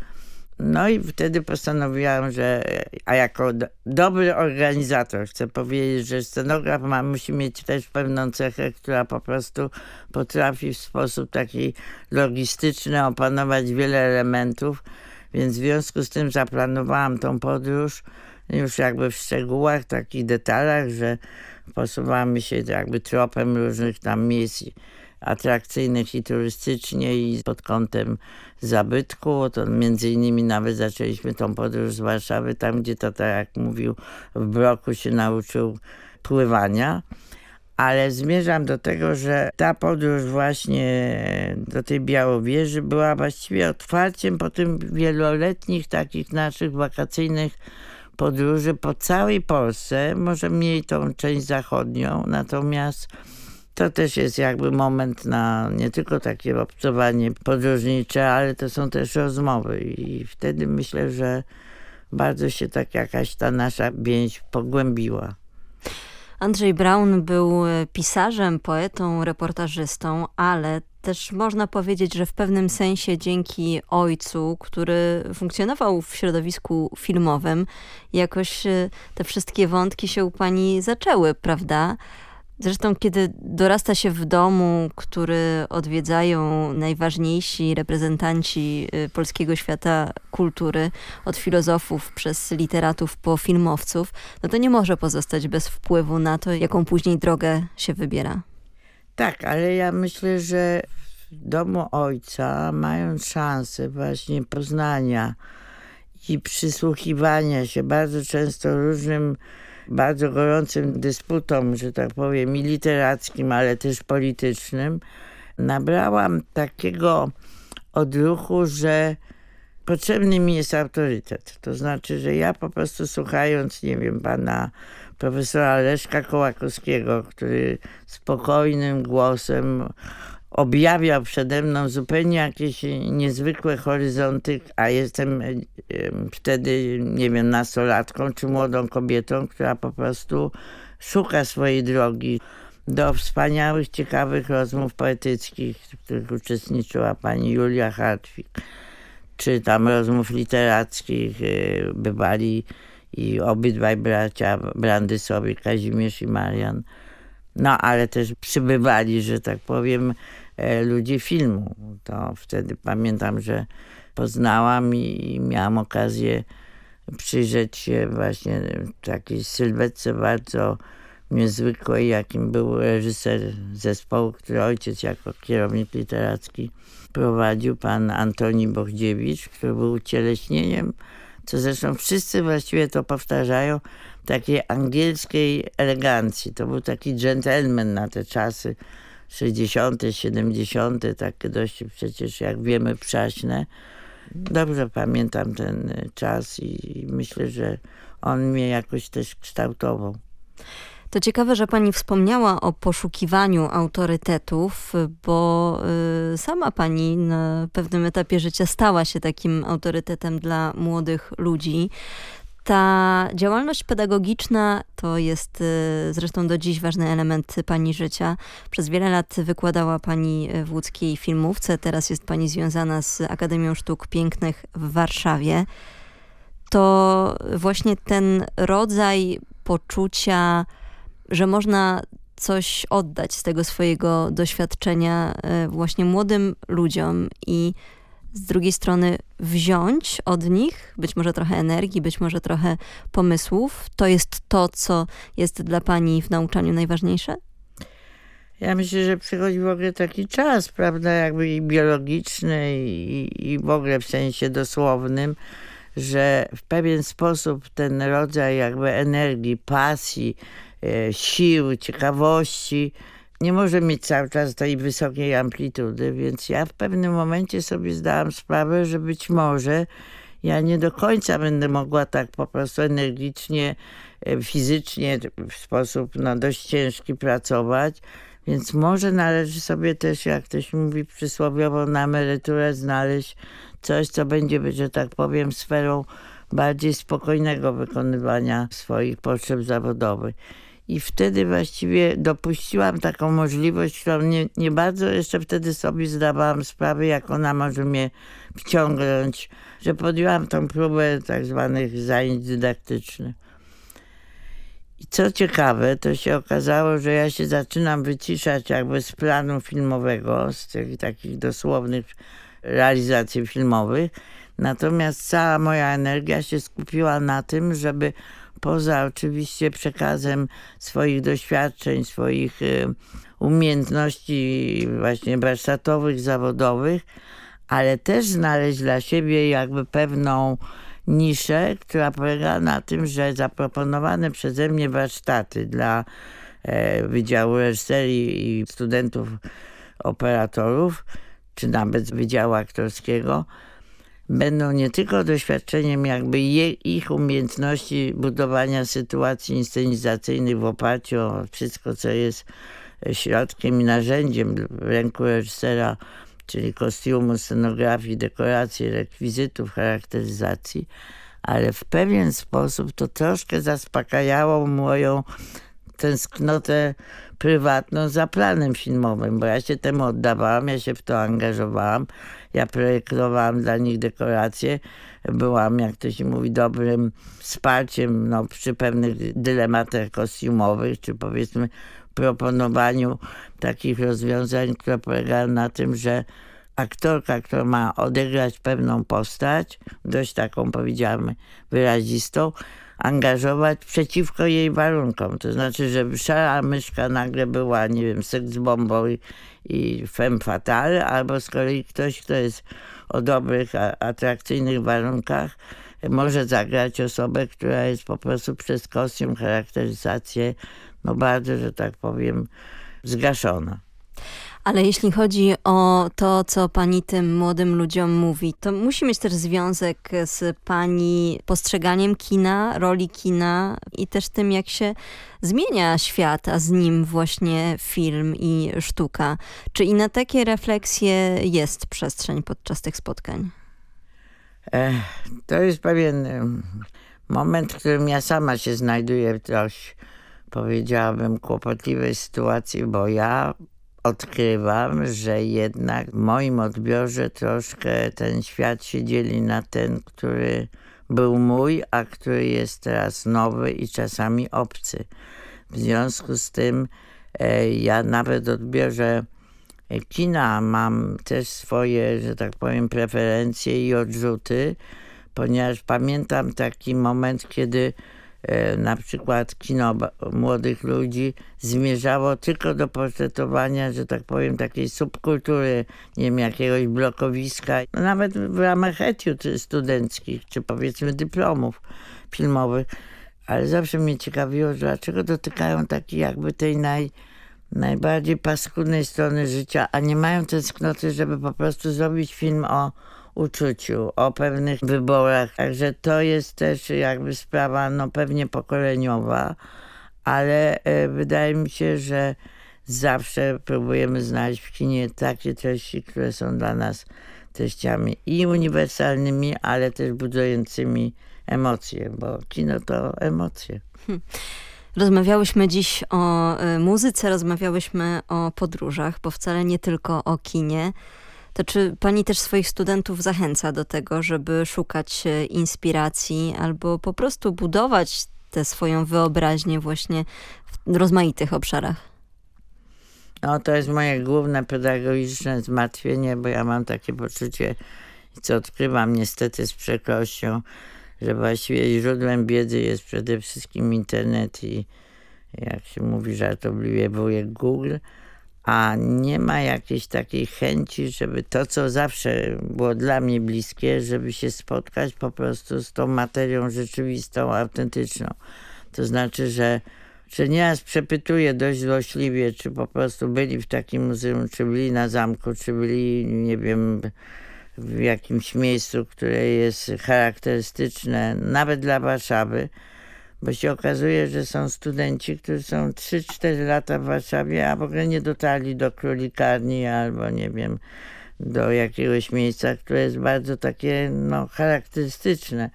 No i wtedy postanowiłam, że a jako do, dobry organizator chcę powiedzieć, że scenograf ma, musi mieć też pewną cechę, która po prostu potrafi w sposób taki logistyczny opanować wiele elementów, więc w związku z tym zaplanowałam tą podróż już jakby w szczegółach, takich detalach, że posuwamy się jakby tropem różnych tam miejsc atrakcyjnych i turystycznie i pod kątem zabytku. To między innymi nawet zaczęliśmy tą podróż z Warszawy, tam gdzie to, tak jak mówił, w Broku się nauczył pływania. Ale zmierzam do tego, że ta podróż właśnie do tej Białowieży była właściwie otwarciem po tym wieloletnich takich naszych wakacyjnych podróży po całej Polsce, może mniej tą część zachodnią, natomiast to też jest jakby moment na nie tylko takie obcowanie podróżnicze, ale to są też rozmowy i wtedy myślę, że bardzo się tak jakaś ta nasza więź pogłębiła. Andrzej Braun był pisarzem, poetą, reportażystą, ale też można powiedzieć, że w pewnym sensie dzięki ojcu, który funkcjonował w środowisku filmowym, jakoś e, te wszystkie wątki się u pani zaczęły, prawda? Zresztą, kiedy dorasta się w domu, który odwiedzają najważniejsi reprezentanci y, polskiego świata kultury, od filozofów przez literatów po filmowców, no to nie może pozostać bez wpływu na to, jaką później drogę się wybiera. Tak, ale ja myślę, że w domu ojca, mając szansę właśnie poznania i przysłuchiwania się bardzo często różnym bardzo gorącym dysputom, że tak powiem, i literackim, ale też politycznym, nabrałam takiego odruchu, że potrzebny mi jest autorytet. To znaczy, że ja po prostu słuchając, nie wiem, pana profesora Leszka Kołakowskiego, który spokojnym głosem objawiał przede mną zupełnie jakieś niezwykłe horyzonty, a jestem wtedy, nie wiem, nastolatką czy młodą kobietą, która po prostu szuka swojej drogi do wspaniałych, ciekawych rozmów poetyckich, w których uczestniczyła pani Julia Hartwig, czy tam rozmów literackich y, bywali i obydwaj bracia Brandysowie, Kazimierz i Marian. No ale też przybywali, że tak powiem, e, ludzie filmu. To wtedy pamiętam, że poznałam i miałam okazję przyjrzeć się właśnie takiej sylwetce bardzo niezwykłej, jakim był reżyser zespołu, który ojciec jako kierownik literacki prowadził, pan Antoni Bochdziewicz, który był ucieleśnieniem, co zresztą wszyscy właściwie to powtarzają, takiej angielskiej elegancji. To był taki gentleman na te czasy 60., 70., takie dość przecież, jak wiemy, przaśne. Dobrze pamiętam ten czas i myślę, że on mnie jakoś też kształtował. To ciekawe, że pani wspomniała o poszukiwaniu autorytetów, bo y, sama pani na pewnym etapie życia stała się takim autorytetem dla młodych ludzi. Ta działalność pedagogiczna to jest y, zresztą do dziś ważny element pani życia. Przez wiele lat wykładała pani w łódzkiej filmówce, teraz jest pani związana z Akademią Sztuk Pięknych w Warszawie. To właśnie ten rodzaj poczucia, że można coś oddać z tego swojego doświadczenia y, właśnie młodym ludziom i z drugiej strony wziąć od nich być może trochę energii, być może trochę pomysłów. To jest to, co jest dla pani w nauczaniu najważniejsze? Ja myślę, że przychodzi w ogóle taki czas, prawda, jakby i biologiczny, i, i w ogóle w sensie dosłownym, że w pewien sposób ten rodzaj jakby energii, pasji, e, sił, ciekawości, nie może mieć cały czas tej wysokiej amplitudy, więc ja w pewnym momencie sobie zdałam sprawę, że być może ja nie do końca będę mogła tak po prostu energicznie, e, fizycznie, w sposób no, dość ciężki pracować, więc może należy sobie też, jak ktoś mówi przysłowiowo, na emeryturę znaleźć coś, co będzie, że tak powiem, sferą bardziej spokojnego wykonywania swoich potrzeb zawodowych. I wtedy właściwie dopuściłam taką możliwość, którą nie, nie bardzo jeszcze wtedy sobie zdawałam sprawę, jak ona może mnie wciągnąć, że podjęłam tą próbę tak zwanych zajęć dydaktycznych. I co ciekawe, to się okazało, że ja się zaczynam wyciszać jakby z planu filmowego, z tych takich dosłownych realizacji filmowych. Natomiast cała moja energia się skupiła na tym, żeby poza oczywiście przekazem swoich doświadczeń, swoich y, umiejętności właśnie warsztatowych, zawodowych, ale też znaleźć dla siebie jakby pewną niszę, która polega na tym, że zaproponowane przeze mnie warsztaty dla e, Wydziału Reżyserii i studentów operatorów, czy nawet Wydziału Aktorskiego, będą nie tylko doświadczeniem jakby ich umiejętności budowania sytuacji inscenizacyjnych w oparciu o wszystko, co jest środkiem i narzędziem w ręku reżysera, czyli kostiumu, scenografii, dekoracji, rekwizytów, charakteryzacji, ale w pewien sposób to troszkę zaspokajało moją tęsknotę prywatną za planem filmowym, bo ja się temu oddawałam, ja się w to angażowałam, ja projektowałam dla nich dekoracje, byłam, jak to się mówi, dobrym wsparciem no, przy pewnych dylematach kostiumowych, czy powiedzmy proponowaniu takich rozwiązań, które polegają na tym, że aktorka, która ma odegrać pewną postać, dość taką powiedziałam wyrazistą, angażować przeciwko jej warunkom. To znaczy, żeby szara myszka nagle była, nie wiem, seks bombą i, i femme fatale, albo z kolei ktoś, kto jest o dobrych, atrakcyjnych warunkach, może zagrać osobę, która jest po prostu przez kostium, charakteryzację, no bardzo, że tak powiem, zgaszona. Ale jeśli chodzi o to, co pani tym młodym ludziom mówi, to musi mieć też związek z pani postrzeganiem kina, roli kina i też tym, jak się zmienia świat, a z nim właśnie film i sztuka. Czy i na takie refleksje jest przestrzeń podczas tych spotkań? To jest pewien moment, w którym ja sama się znajduję w dość, powiedziałabym, kłopotliwej sytuacji, bo ja odkrywam, że jednak w moim odbiorze troszkę ten świat się dzieli na ten, który był mój, a który jest teraz nowy i czasami obcy. W związku z tym e, ja nawet odbiorze kina mam też swoje, że tak powiem, preferencje i odrzuty, ponieważ pamiętam taki moment, kiedy na przykład kino młodych ludzi zmierzało tylko do portretowania, że tak powiem, takiej subkultury, nie wiem, jakiegoś blokowiska, nawet w ramach etiud studenckich, czy powiedzmy dyplomów filmowych. Ale zawsze mnie ciekawiło, dlaczego dotykają takiej jakby tej naj, najbardziej paskudnej strony życia, a nie mają tęsknoty, żeby po prostu zrobić film o uczuciu, o pewnych wyborach. Także to jest też jakby sprawa no pewnie pokoleniowa, ale e, wydaje mi się, że zawsze próbujemy znaleźć w kinie takie treści, które są dla nas treściami i uniwersalnymi, ale też budującymi emocje, bo kino to emocje. Hmm. Rozmawiałyśmy dziś o e, muzyce, rozmawiałyśmy o podróżach, bo wcale nie tylko o kinie. To czy pani też swoich studentów zachęca do tego, żeby szukać e, inspiracji albo po prostu budować tę swoją wyobraźnię właśnie w rozmaitych obszarach? No to jest moje główne pedagogiczne zmartwienie, bo ja mam takie poczucie, co odkrywam niestety z przykrością, że właściwie źródłem wiedzy jest przede wszystkim internet i jak się mówi żartobliwie wujek Google – a nie ma jakiejś takiej chęci, żeby to, co zawsze było dla mnie bliskie, żeby się spotkać po prostu z tą materią rzeczywistą, autentyczną. To znaczy, że, że nieraz przepytuję dość złośliwie, czy po prostu byli w takim muzeum, czy byli na zamku, czy byli, nie wiem, w jakimś miejscu, które jest charakterystyczne nawet dla Warszawy bo się okazuje, że są studenci, którzy są 3-4 lata w Warszawie, a w ogóle nie dotarli do królikarni albo nie wiem, do jakiegoś miejsca, które jest bardzo takie no, charakterystyczne.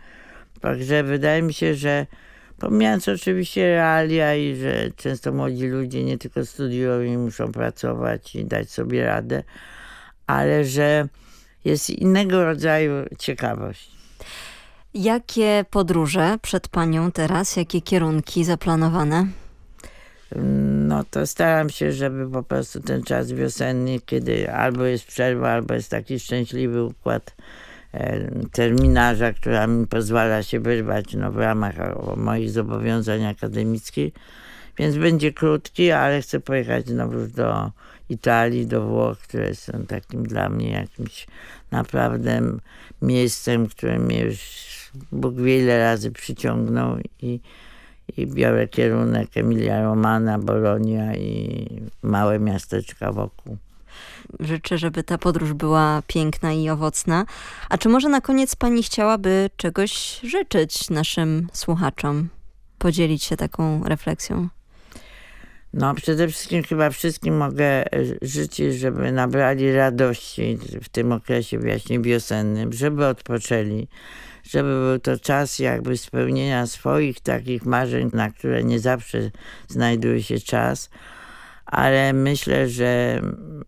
Także wydaje mi się, że pomijając oczywiście realia i że często młodzi ludzie nie tylko studiują i muszą pracować i dać sobie radę, ale że jest innego rodzaju ciekawość. Jakie podróże przed panią teraz? Jakie kierunki zaplanowane? No to staram się, żeby po prostu ten czas wiosenny, kiedy albo jest przerwa, albo jest taki szczęśliwy układ e, terminarza, która mi pozwala się wyrwać no, w ramach moich zobowiązań akademickich. Więc będzie krótki, ale chcę pojechać znowu do Italii, do Włoch, które są takim dla mnie jakimś naprawdę miejscem, które mnie już Bóg wiele razy przyciągnął i, i biorę kierunek Emilia Romana, Bolonia i małe miasteczka wokół. Życzę, żeby ta podróż była piękna i owocna. A czy może na koniec pani chciałaby czegoś życzyć naszym słuchaczom? Podzielić się taką refleksją? No przede wszystkim chyba wszystkim mogę życzyć, żeby nabrali radości w tym okresie właśnie wiosennym, żeby odpoczęli, żeby był to czas jakby spełnienia swoich takich marzeń, na które nie zawsze znajduje się czas, ale myślę, że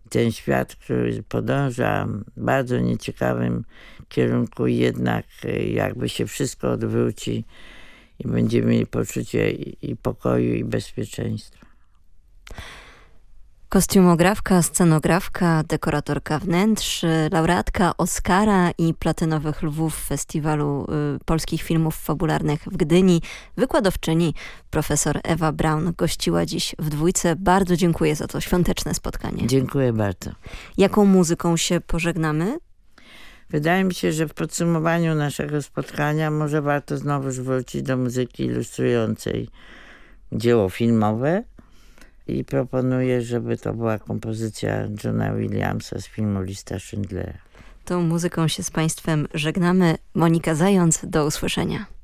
ten świat, który podąża bardzo nieciekawym kierunku, jednak jakby się wszystko odwróci i będziemy mieli poczucie i pokoju, i bezpieczeństwa. Kostiumografka, scenografka, dekoratorka wnętrz, laureatka Oscara i platynowych lwów Festiwalu y, Polskich Filmów Fabularnych w Gdyni, wykładowczyni profesor Ewa Braun gościła dziś w dwójce. Bardzo dziękuję za to świąteczne spotkanie. Dziękuję bardzo. Jaką muzyką się pożegnamy? Wydaje mi się, że w podsumowaniu naszego spotkania może warto znowu wrócić do muzyki ilustrującej dzieło filmowe i proponuję, żeby to była kompozycja Johna Williamsa z filmu Lista Schindlera. Tą muzyką się z Państwem żegnamy. Monika Zając, do usłyszenia.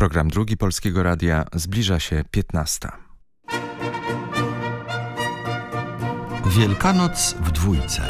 Program drugi Polskiego Radia zbliża się 15. Wielkanoc w dwójce.